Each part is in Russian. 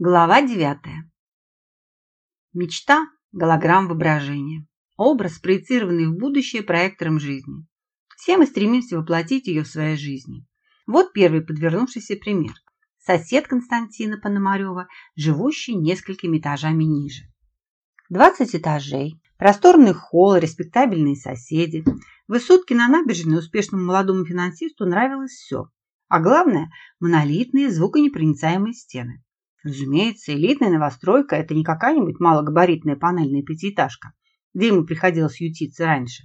Глава девятая. Мечта – голограмм воображения. Образ, проецированный в будущее проектором жизни. Все мы стремимся воплотить ее в своей жизни. Вот первый подвернувшийся пример. Сосед Константина Пономарева, живущий несколькими этажами ниже. 20 этажей, просторный холл, респектабельные соседи. Высотки на набережной успешному молодому финансисту нравилось все. А главное – монолитные звуконепроницаемые стены. Разумеется, элитная новостройка – это не какая-нибудь малогабаритная панельная пятиэтажка, где ему приходилось ютиться раньше.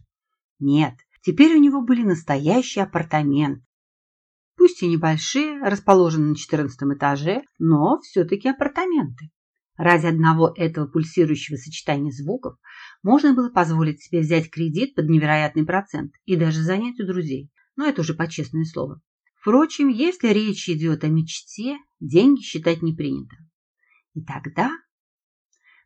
Нет, теперь у него были настоящие апартаменты. Пусть и небольшие, расположенные на 14 этаже, но все-таки апартаменты. Ради одного этого пульсирующего сочетания звуков можно было позволить себе взять кредит под невероятный процент и даже занять у друзей. Но это уже почестное слово. Впрочем, если речь идет о мечте, деньги считать не принято. И тогда,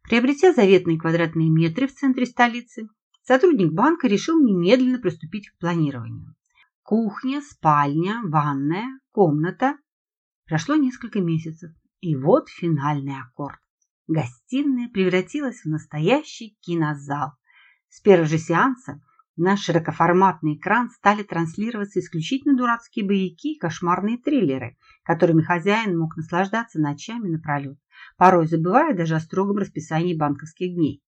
приобретя заветные квадратные метры в центре столицы, сотрудник банка решил немедленно приступить к планированию. Кухня, спальня, ванная, комната. Прошло несколько месяцев, и вот финальный аккорд. Гостиная превратилась в настоящий кинозал. С первого же сеанса на широкоформатный экран стали транслироваться исключительно дурацкие боевики и кошмарные триллеры, которыми хозяин мог наслаждаться ночами напролет, порой забывая даже о строгом расписании банковских дней.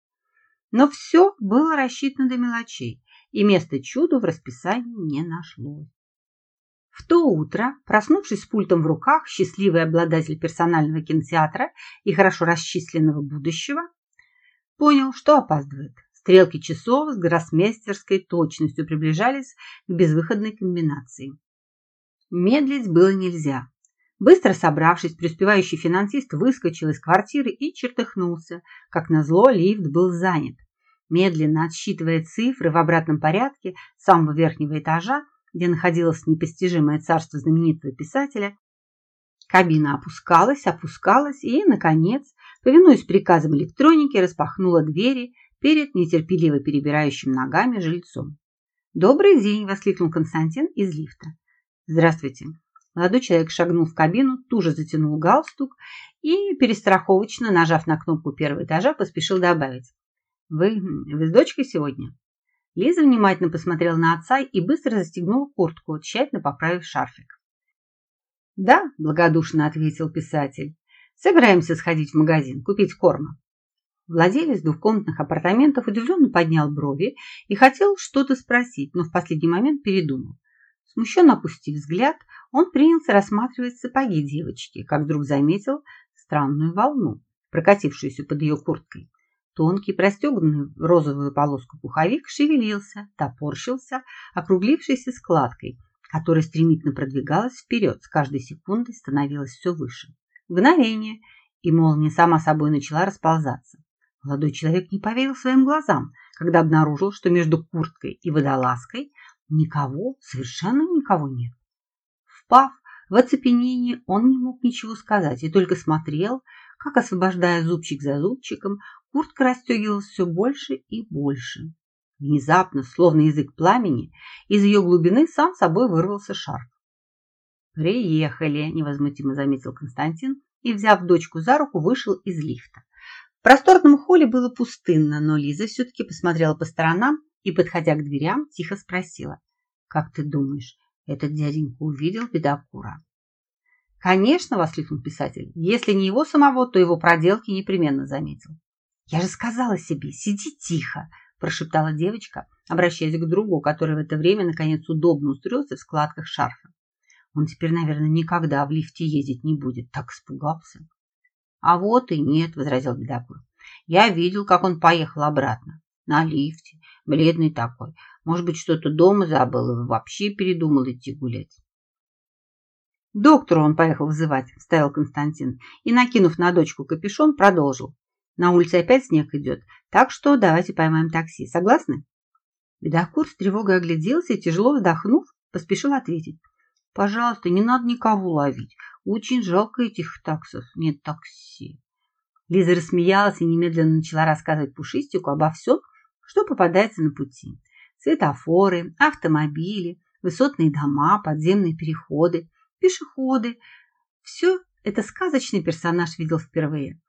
Но все было рассчитано до мелочей, и место чуду в расписании не нашлось. В то утро, проснувшись с пультом в руках, счастливый обладатель персонального кинотеатра и хорошо расчисленного будущего, понял, что опаздывает. Стрелки часов с гроссмейстерской точностью приближались к безвыходной комбинации. Медлить было нельзя. Быстро собравшись, преуспевающий финансист выскочил из квартиры и чертыхнулся. Как назло, лифт был занят. Медленно отсчитывая цифры в обратном порядке самого верхнего этажа, где находилось непостижимое царство знаменитого писателя, кабина опускалась, опускалась и, наконец, повинуясь приказам электроники, распахнула двери перед нетерпеливо перебирающим ногами жильцом. «Добрый день!» – воскликнул Константин из лифта. «Здравствуйте!» Молодой человек шагнул в кабину, туже затянул галстук и, перестраховочно нажав на кнопку первого этажа, поспешил добавить. «Вы, вы с дочкой сегодня?» Лиза внимательно посмотрела на отца и быстро застегнула куртку, тщательно поправив шарфик. «Да», – благодушно ответил писатель. «Собираемся сходить в магазин, купить корма». Владелец двухкомнатных апартаментов удивленно поднял брови и хотел что-то спросить, но в последний момент передумал. Смущенно опустив взгляд, он принялся рассматривать сапоги девочки, как вдруг заметил странную волну, прокатившуюся под ее курткой. Тонкий, простеганный в розовую полоску пуховик шевелился, топорщился, округлившейся складкой, которая стремительно продвигалась вперед, с каждой секундой становилась все выше. Мгновение, и молния сама собой начала расползаться. Молодой человек не поверил своим глазам, когда обнаружил, что между курткой и водолазкой никого, совершенно никого нет. Впав в оцепенение, он не мог ничего сказать и только смотрел, как, освобождая зубчик за зубчиком, куртка расстегивалась все больше и больше. Внезапно, словно язык пламени, из ее глубины сам собой вырвался шарф. «Приехали», – невозмутимо заметил Константин и, взяв дочку за руку, вышел из лифта просторном холле было пустынно, но Лиза все-таки посмотрела по сторонам и, подходя к дверям, тихо спросила. «Как ты думаешь, этот дяденька увидел бедокура?» «Конечно!» – воскликнул писатель. «Если не его самого, то его проделки непременно заметил». «Я же сказала себе, сиди тихо!» – прошептала девочка, обращаясь к другу, который в это время наконец удобно устроился в складках шарфа. Он теперь, наверное, никогда в лифте ездить не будет. Так испугался. А вот и нет, возразил Бедокур. Я видел, как он поехал обратно. На лифте, бледный такой. Может быть, что-то дома забыл и вообще передумал идти гулять. Доктору он поехал вызывать, вставил Константин, и, накинув на дочку капюшон, продолжил. На улице опять снег идет, так что давайте поймаем такси. Согласны? Бедокур с тревогой огляделся и, тяжело вздохнув, поспешил ответить. Пожалуйста, не надо никого ловить. Очень жалко этих таксов. Нет такси. Лиза рассмеялась и немедленно начала рассказывать Пушистику обо всем, что попадается на пути. Светофоры, автомобили, высотные дома, подземные переходы, пешеходы. Все это сказочный персонаж видел впервые.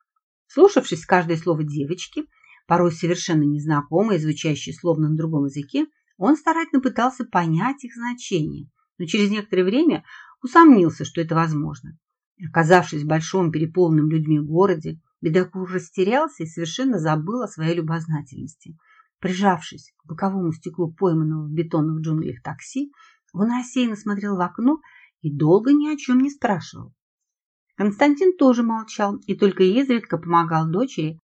Слушавшись каждое слово девочки, порой совершенно незнакомое, звучащее словно на другом языке, он старательно пытался понять их значение, но через некоторое время усомнился, что это возможно. Оказавшись в большом переполненном людьми городе, Бедокур растерялся и совершенно забыл о своей любознательности. Прижавшись к боковому стеклу пойманного в бетонных джунглях такси, он рассеянно смотрел в окно и долго ни о чем не спрашивал. Константин тоже молчал и только изредка помогал дочери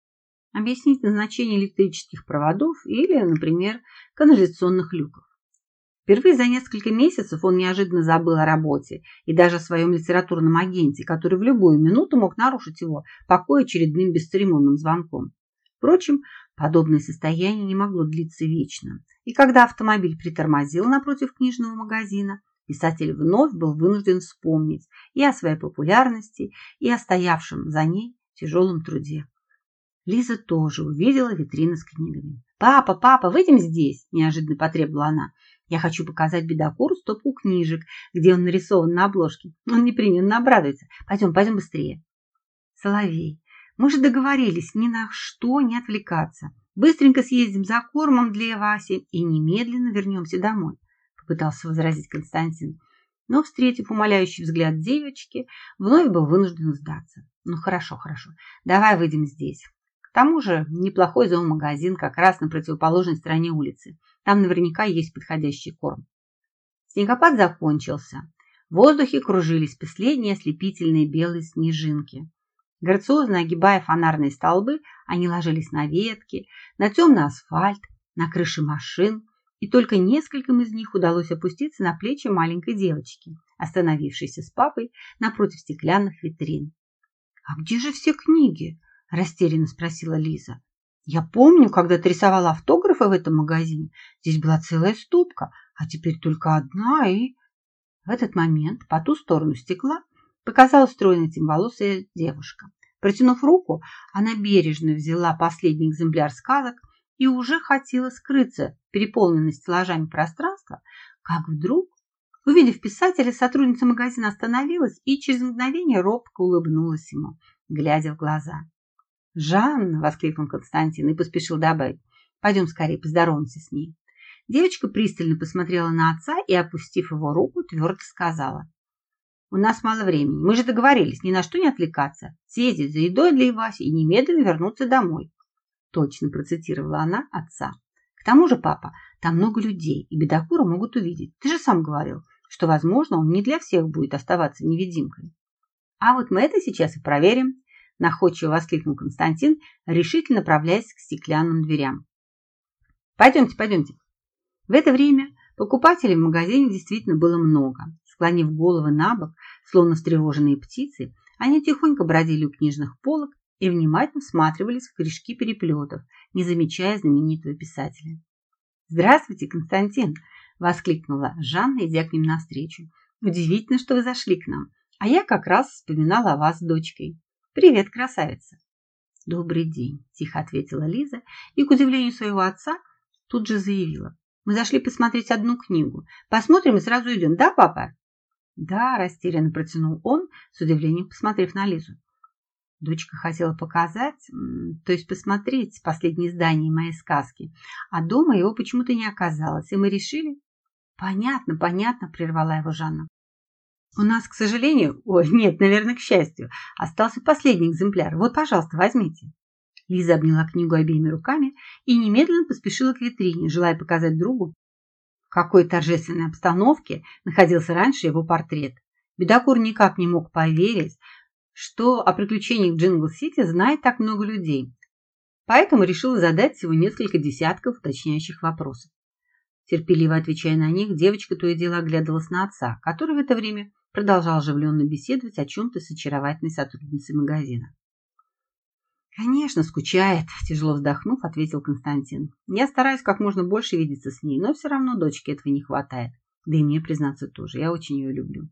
объяснить назначение электрических проводов или, например, канализационных люков. Впервые за несколько месяцев он неожиданно забыл о работе и даже о своем литературном агенте, который в любую минуту мог нарушить его покой очередным бесцеремонным звонком. Впрочем, подобное состояние не могло длиться вечно, и когда автомобиль притормозил напротив книжного магазина, писатель вновь был вынужден вспомнить и о своей популярности, и о стоявшем за ней тяжелом труде. Лиза тоже увидела витрины с книгами. «Папа, папа, выйдем здесь!» – неожиданно потребовала она. «Я хочу показать бедокуру стопку книжек, где он нарисован на обложке. Он непременно обрадуется. Пойдем, пойдем быстрее!» «Соловей, мы же договорились ни на что не отвлекаться. Быстренько съездим за кормом для Васи и немедленно вернемся домой», – попытался возразить Константин. Но, встретив умоляющий взгляд девочки, вновь был вынужден сдаться. «Ну хорошо, хорошо, давай выйдем здесь». К тому же неплохой зоомагазин как раз на противоположной стороне улицы. Там наверняка есть подходящий корм. Снегопад закончился. В воздухе кружились последние ослепительные белые снежинки. Грациозно огибая фонарные столбы, они ложились на ветки, на темный асфальт, на крыши машин, и только нескольким из них удалось опуститься на плечи маленькой девочки, остановившейся с папой напротив стеклянных витрин. «А где же все книги?» – растерянно спросила Лиза. «Я помню, когда ты рисовала автографы в этом магазине, здесь была целая стопка, а теперь только одна и...» В этот момент по ту сторону стекла показалась стройная темноволосая девушка. Протянув руку, она бережно взяла последний экземпляр сказок и уже хотела скрыться в переполненной стеллажами пространства, как вдруг, увидев писателя, сотрудница магазина остановилась и через мгновение робко улыбнулась ему, глядя в глаза. «Жанна!» – воскликнул Константин и поспешил добавить. «Пойдем скорее поздороваемся с ней». Девочка пристально посмотрела на отца и, опустив его руку, твердо сказала. «У нас мало времени. Мы же договорились ни на что не отвлекаться. Съездить за едой для Иваси и немедленно вернуться домой». Точно процитировала она отца. «К тому же, папа, там много людей, и бедокура могут увидеть. Ты же сам говорил, что, возможно, он не для всех будет оставаться невидимкой». «А вот мы это сейчас и проверим», находчиво воскликнул Константин, решительно направляясь к стеклянным дверям. Пойдемте, пойдемте. В это время покупателей в магазине действительно было много. Склонив головы на бок, словно встревоженные птицы, они тихонько бродили у книжных полок и внимательно всматривались в корешки переплетов, не замечая знаменитого писателя. «Здравствуйте, Константин!» – воскликнула Жанна, идя к ним навстречу. «Удивительно, что вы зашли к нам, а я как раз вспоминала о вас с дочкой». «Привет, красавица!» «Добрый день», – тихо ответила Лиза и, к удивлению своего отца, тут же заявила. «Мы зашли посмотреть одну книгу. Посмотрим и сразу идем, да, папа?» «Да», – растерянно протянул он, с удивлением посмотрев на Лизу. Дочка хотела показать, то есть посмотреть последнее издание моей сказки, а дома его почему-то не оказалось, и мы решили... «Понятно, понятно», – прервала его Жанна. У нас, к сожалению, ой, нет, наверное, к счастью, остался последний экземпляр. Вот, пожалуйста, возьмите. Лиза обняла книгу обеими руками и немедленно поспешила к витрине, желая показать другу, в какой торжественной обстановке находился раньше его портрет. Бедокур никак не мог поверить, что о приключениях в Джингл-Сити знает так много людей, поэтому решил задать всего несколько десятков уточняющих вопросов. Терпеливо отвечая на них, девочка то и дело оглядывалась на отца, который в это время продолжал оживленно беседовать о чем-то с очаровательной сотрудницей магазина. «Конечно, скучает», – тяжело вздохнув, ответил Константин. «Я стараюсь как можно больше видеться с ней, но все равно дочке этого не хватает. Да и мне, признаться, тоже. Я очень ее люблю».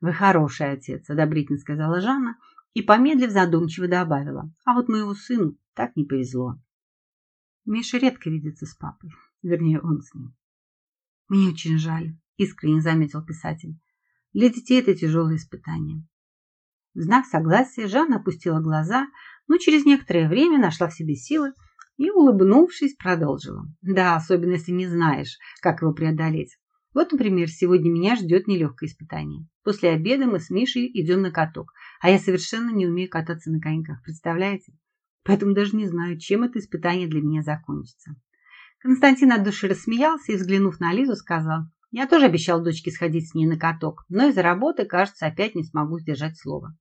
«Вы хороший отец», – одобрительно сказала Жанна и, помедлив, задумчиво добавила. «А вот моему сыну так не повезло». Миша редко видится с папой, вернее, он с ним. «Мне очень жаль», – искренне заметил писатель. Для детей это тяжелое испытание. В знак согласия Жанна опустила глаза, но через некоторое время нашла в себе силы и, улыбнувшись, продолжила. Да, особенно если не знаешь, как его преодолеть. Вот, например, сегодня меня ждет нелегкое испытание. После обеда мы с Мишей идем на каток, а я совершенно не умею кататься на коньках, представляете? Поэтому даже не знаю, чем это испытание для меня закончится. Константин от души рассмеялся и, взглянув на Лизу, сказал, «Я тоже обещал дочке сходить с ней на каток, но из-за работы, кажется, опять не смогу сдержать слово.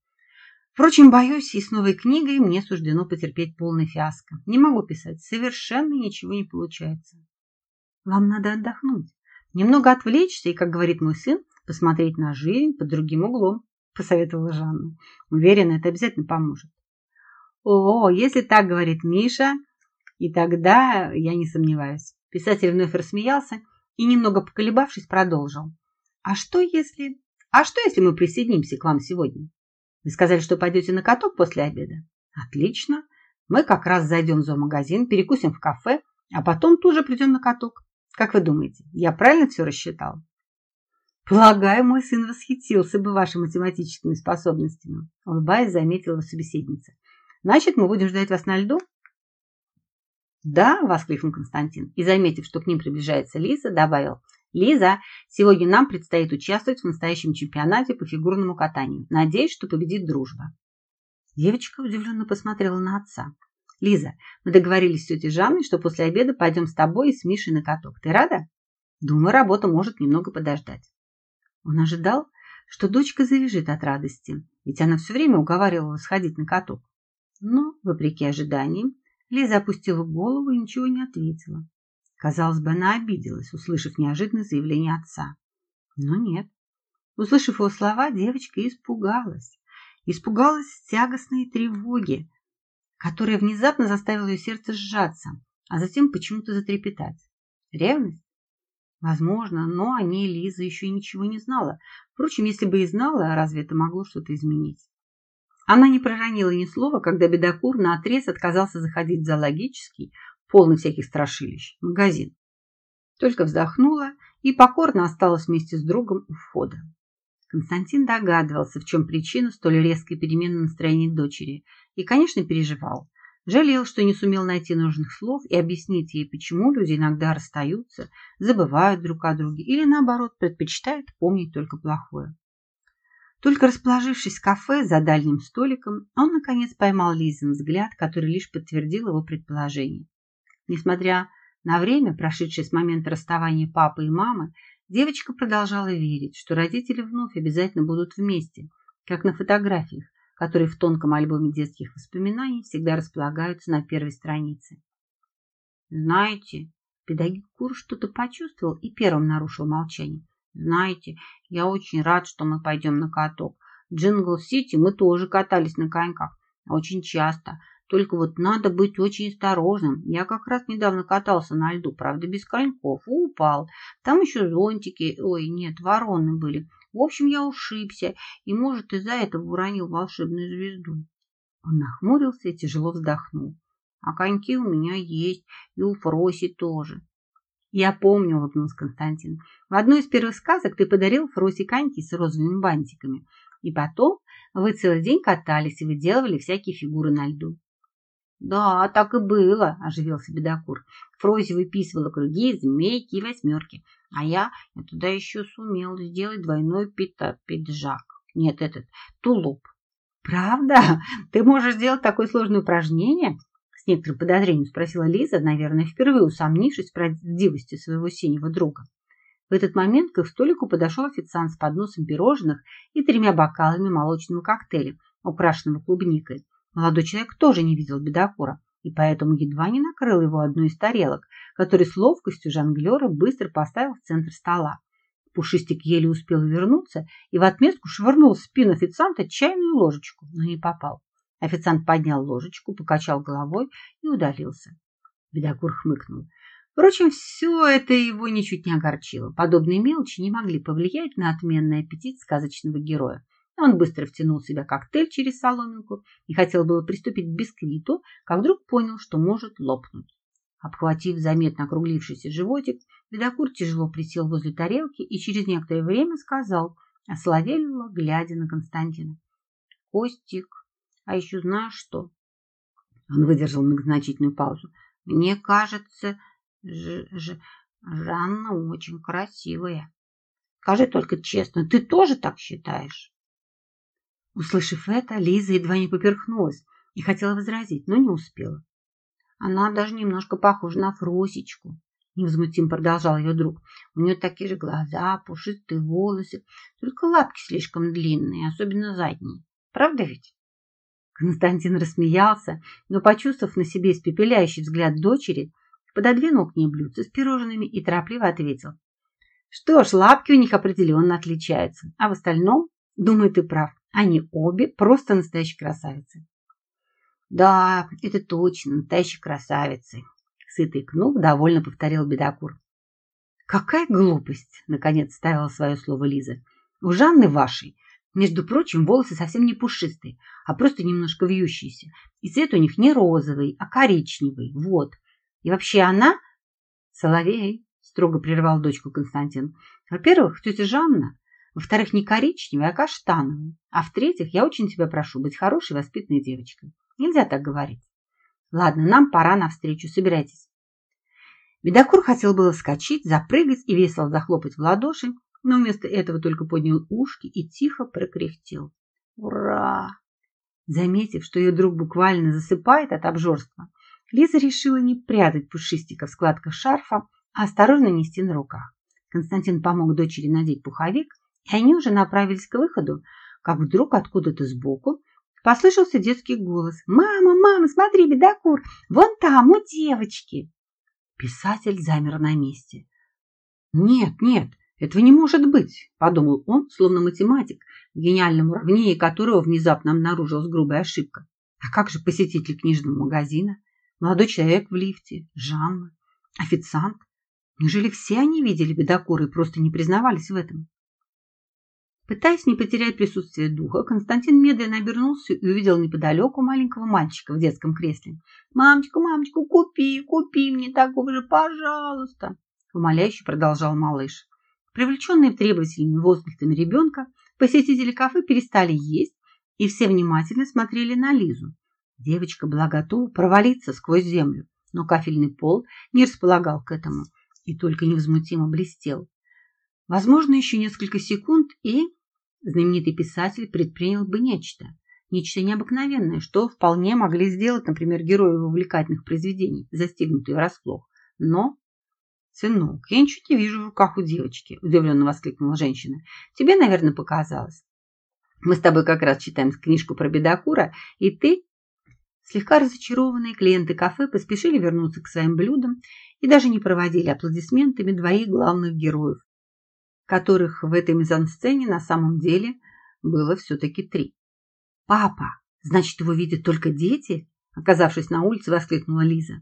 Впрочем, боюсь, и с новой книгой мне суждено потерпеть полный фиаско. Не могу писать, совершенно ничего не получается. Вам надо отдохнуть, немного отвлечься и, как говорит мой сын, посмотреть на жизнь под другим углом, посоветовала Жанна. Уверена, это обязательно поможет. О, если так говорит Миша, и тогда я не сомневаюсь. Писатель вновь рассмеялся и, немного поколебавшись, продолжил. А что если... А что если мы присоединимся к вам сегодня? Вы сказали, что пойдете на каток после обеда? Отлично. Мы как раз зайдем в зоомагазин, перекусим в кафе, а потом тоже придем на каток. Как вы думаете, я правильно все рассчитал? Полагаю, мой сын восхитился бы вашими математическими способностями, улыбаясь, заметила собеседница. Значит, мы будем ждать вас на льду? Да, воскликнул Константин и, заметив, что к ним приближается Лиза, добавил. Лиза, сегодня нам предстоит участвовать в настоящем чемпионате по фигурному катанию. Надеюсь, что победит дружба. Девочка удивленно посмотрела на отца. Лиза, мы договорились с тетей Жанной, что после обеда пойдем с тобой и с Мишей на каток. Ты рада? Думаю, работа может немного подождать. Он ожидал, что дочка завяжет от радости, ведь она все время уговаривала сходить на каток. Но, вопреки ожиданиям, Лиза опустила голову и ничего не ответила. Казалось бы, она обиделась, услышав неожиданное заявление отца. Но нет. Услышав его слова, девочка испугалась. Испугалась тягостной тревоги, которая внезапно заставила ее сердце сжаться, а затем почему-то затрепетать. Ревность? Возможно, но о ней Лиза еще ничего не знала. Впрочем, если бы и знала, разве это могло что-то изменить? Она не проронила ни слова, когда бедокур наотрез отказался заходить в зоологический, полный всяких страшилищ, магазин. Только вздохнула и покорно осталась вместе с другом у входа. Константин догадывался, в чем причина столь резкой перемены настроения дочери, и, конечно, переживал. Жалел, что не сумел найти нужных слов и объяснить ей, почему люди иногда расстаются, забывают друг о друге или, наоборот, предпочитают помнить только плохое. Только расположившись в кафе за дальним столиком, он, наконец, поймал Лизин взгляд, который лишь подтвердил его предположение. Несмотря на время, прошедшее с момента расставания папы и мамы, девочка продолжала верить, что родители вновь обязательно будут вместе, как на фотографиях, которые в тонком альбоме детских воспоминаний всегда располагаются на первой странице. Знаете, педагог Кур что-то почувствовал и первым нарушил молчание. Знаете, я очень рад, что мы пойдем на каток. В Джингл-Сити мы тоже катались на коньках. Очень часто. Только вот надо быть очень осторожным. Я как раз недавно катался на льду, правда, без коньков, и упал. Там еще зонтики, ой, нет, вороны были. В общем, я ушибся, и, может, из-за этого уронил волшебную звезду. Он нахмурился и тяжело вздохнул. А коньки у меня есть, и у Фроси тоже. Я помню, улыбнулся Константин. В одной из первых сказок ты подарил Фросе коньки с розовыми бантиками. И потом вы целый день катались и выделывали всякие фигуры на льду. Да, так и было, оживился бедокур. Фрози выписывала круги, змейки и восьмерки. А я, я туда еще сумел сделать двойной пиджак. Нет, этот, тулуп. Правда? Ты можешь сделать такое сложное упражнение? С некоторым подозрением спросила Лиза, наверное, впервые усомнившись в правдивости своего синего друга. В этот момент к их столику подошел официант с подносом пирожных и тремя бокалами молочного коктейля, украшенного клубникой. Молодой человек тоже не видел бедокура, и поэтому едва не накрыл его одной из тарелок, который с ловкостью жонглера быстро поставил в центр стола. Пушистик еле успел вернуться и в отместку швырнул в спину официанта чайную ложечку, но не попал. Официант поднял ложечку, покачал головой и удалился. Бедокур хмыкнул. Впрочем, все это его ничуть не огорчило. Подобные мелочи не могли повлиять на отменный аппетит сказочного героя. Он быстро втянул в себя коктейль через соломинку и хотел было приступить к бисквиту, как вдруг понял, что может лопнуть. Обхватив заметно округлившийся животик, Бедокур тяжело присел возле тарелки и через некоторое время сказал, ословелило, глядя на Константина. Костик, а еще знаешь что? Он выдержал многозначительную паузу. Мне кажется, Ж -ж Жанна очень красивая. Скажи только честно, ты тоже так считаешь? Услышав это, Лиза едва не поперхнулась и хотела возразить, но не успела. Она даже немножко похожа на Фросечку, невозмутимо продолжал ее друг. У нее такие же глаза, пушистые волосы, только лапки слишком длинные, особенно задние. Правда ведь? Константин рассмеялся, но, почувствовав на себе испепеляющий взгляд дочери, пододвинул к ней блюдце с пирожными и торопливо ответил. Что ж, лапки у них определенно отличаются, а в остальном, думаю, ты прав, они обе просто настоящие красавицы. Да, это точно, настоящие красавицы, сытый кнув довольно повторил бедокур. Какая глупость, наконец ставила свое слово Лиза. У Жанны вашей между прочим, волосы совсем не пушистые, а просто немножко вьющиеся. И цвет у них не розовый, а коричневый. Вот. И вообще она... Соловей, строго прервал дочку Константин. Во-первых, тетя Жанна. Во-вторых, не коричневая, а каштановая. А в-третьих, я очень тебя прошу быть хорошей, воспитанной девочкой. Нельзя так говорить. Ладно, нам пора навстречу. Собирайтесь. Бедокур хотел было вскочить, запрыгать и весело захлопать в ладоши, но вместо этого только поднял ушки и тихо прокряхтел. «Ура!» Заметив, что ее друг буквально засыпает от обжорства, Лиза решила не прятать пушистика в складках шарфа, а осторожно нести на руках. Константин помог дочери надеть пуховик, и они уже направились к выходу, как вдруг откуда-то сбоку послышался детский голос. «Мама, мама, смотри, бедокур! Вон там, у девочки!» Писатель замер на месте. «Нет, нет, «Этого не может быть», – подумал он, словно математик, в гениальном которого внезапно обнаружилась грубая ошибка. А как же посетитель книжного магазина, молодой человек в лифте, Жанна, официант? Неужели все они видели бедокуры и просто не признавались в этом? Пытаясь не потерять присутствие духа, Константин медленно обернулся и увидел неподалеку маленького мальчика в детском кресле. «Мамочка, мамочка, купи, купи мне такого же, пожалуйста!» Умоляюще продолжал малыш. Привлеченные требовательными возгласами ребенка, посетители кафе перестали есть и все внимательно смотрели на Лизу. Девочка была готова провалиться сквозь землю, но кафельный пол не располагал к этому и только невозмутимо блестел. Возможно, еще несколько секунд, и знаменитый писатель предпринял бы нечто, нечто необыкновенное, что вполне могли сделать, например, герои увлекательных произведений, застигнутые врасплох. Но «Сынок, я ничего не вижу в руках у девочки», – удивленно воскликнула женщина. «Тебе, наверное, показалось. Мы с тобой как раз читаем книжку про бедокура, и ты...» Слегка разочарованные клиенты кафе поспешили вернуться к своим блюдам и даже не проводили аплодисментами двоих главных героев, которых в этой мизансцене на самом деле было все-таки три. «Папа, значит, его видят только дети?» Оказавшись на улице, воскликнула Лиза.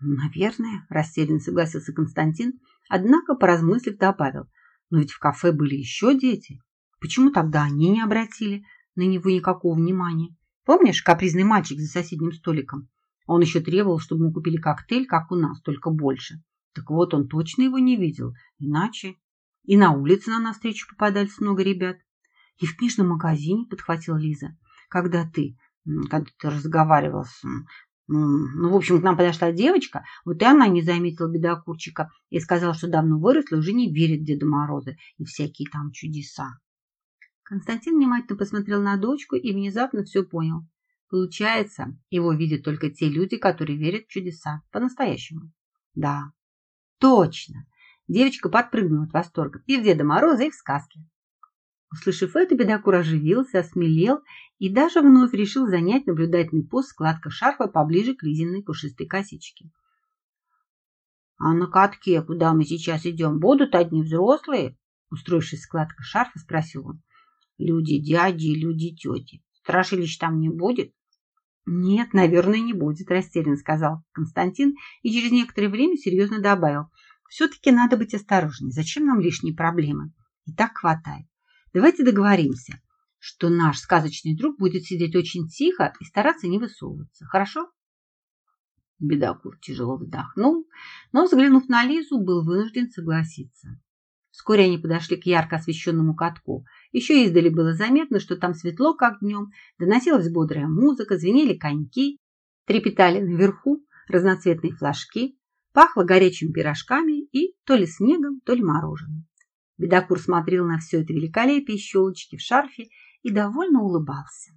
Наверное, растерянно согласился Константин, однако, поразмыслив, добавил. Но ведь в кафе были еще дети. Почему тогда они не обратили на него никакого внимания? Помнишь капризный мальчик за соседним столиком? Он еще требовал, чтобы мы купили коктейль, как у нас, только больше. Так вот, он точно его не видел. Иначе... И на улице на навстречу попадались много ребят. И в книжном магазине, подхватила Лиза, когда ты, когда ты разговаривал с, ну, в общем, к нам подошла девочка, вот и она не заметила бедокурчика и сказала, что давно выросла и уже не верит в Деда Мороза и всякие там чудеса. Константин внимательно посмотрел на дочку и внезапно все понял. Получается, его видят только те люди, которые верят в чудеса по-настоящему. Да, точно. Девочка подпрыгнула от восторга и в Деда Мороза, и в сказке. Услышав это, бедокур оживился, осмелел и даже вновь решил занять наблюдательный пост складка шарфа поближе к Лизиной пушистой косичке. «А на катке, куда мы сейчас идем, будут одни взрослые?» Устроившись складка шарфа, спросил он. «Люди дяди и люди тети. Страшилищ там не будет?» «Нет, наверное, не будет», – растерянно сказал Константин и через некоторое время серьезно добавил. «Все-таки надо быть осторожней. Зачем нам лишние проблемы? И так хватает. Давайте договоримся, что наш сказочный друг будет сидеть очень тихо и стараться не высовываться. Хорошо? Бедокур тяжело вздохнул, но, взглянув на Лизу, был вынужден согласиться. Вскоре они подошли к ярко освещенному катку. Еще издали было заметно, что там светло, как днем, доносилась бодрая музыка, звенели коньки, трепетали наверху разноцветные флажки, пахло горячими пирожками и то ли снегом, то ли мороженым. Бедокур смотрел на все это великолепие щелочки в шарфе и довольно улыбался.